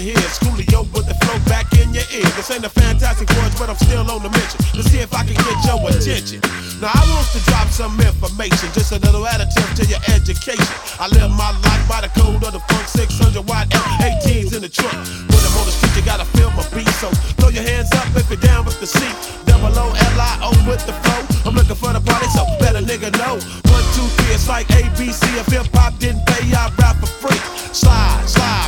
You're here. Schoolio with the flow back in your ear. This ain't a fantastic voice, but I'm still on the mission. Let's see if I can get your attention. Now I want to drop some information, just a little additive to your education. I live my life by the code of the funk 600 watt F18s in the truck. When I'm on the street, you gotta feel my beat. So throw your hands up if you're down with the seat. Double O L I O with the flow. I'm looking for the party, so better nigga know. One, two, three, it's like ABC. If hip hop didn't pay, I rap for free. Slide, slide,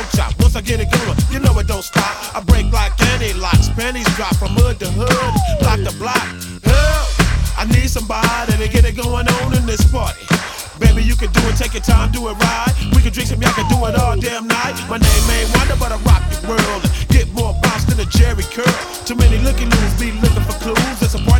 Once I get it going, you know it don't stop. I break like any locks, pennies drop from hood to hood, block to block. Help! I need somebody to get it going on in this party. Baby, you can do it, take your time, do it right. We can drink some, y'all can do it all damn night. My name ain't Wonder, but I rock the world. Get more bounce than a Jheri curl. Too many looking loose, be looking for clues. There's a party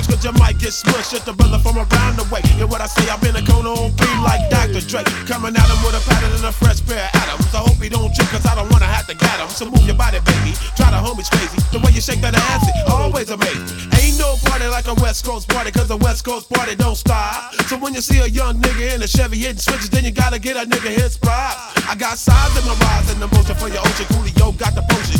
on cause you might get smushed. Just a brother from around the way. And what I say, I've been a cone on beat like Dr. Dre. Coming at him with a pattern and a fresh pair of atoms. I hope he don't trip, cause I don't wanna have to get him. So move your body, baby. Try the homies crazy. The way you shake that ass, it always amazing. Ain't no party like a West Coast party, cause a West Coast party don't stop. So when you see a young nigga in a Chevy hitting switches, then you gotta get a nigga his spot. I got size in my rise and the motion for your ocean. Coolio got the potion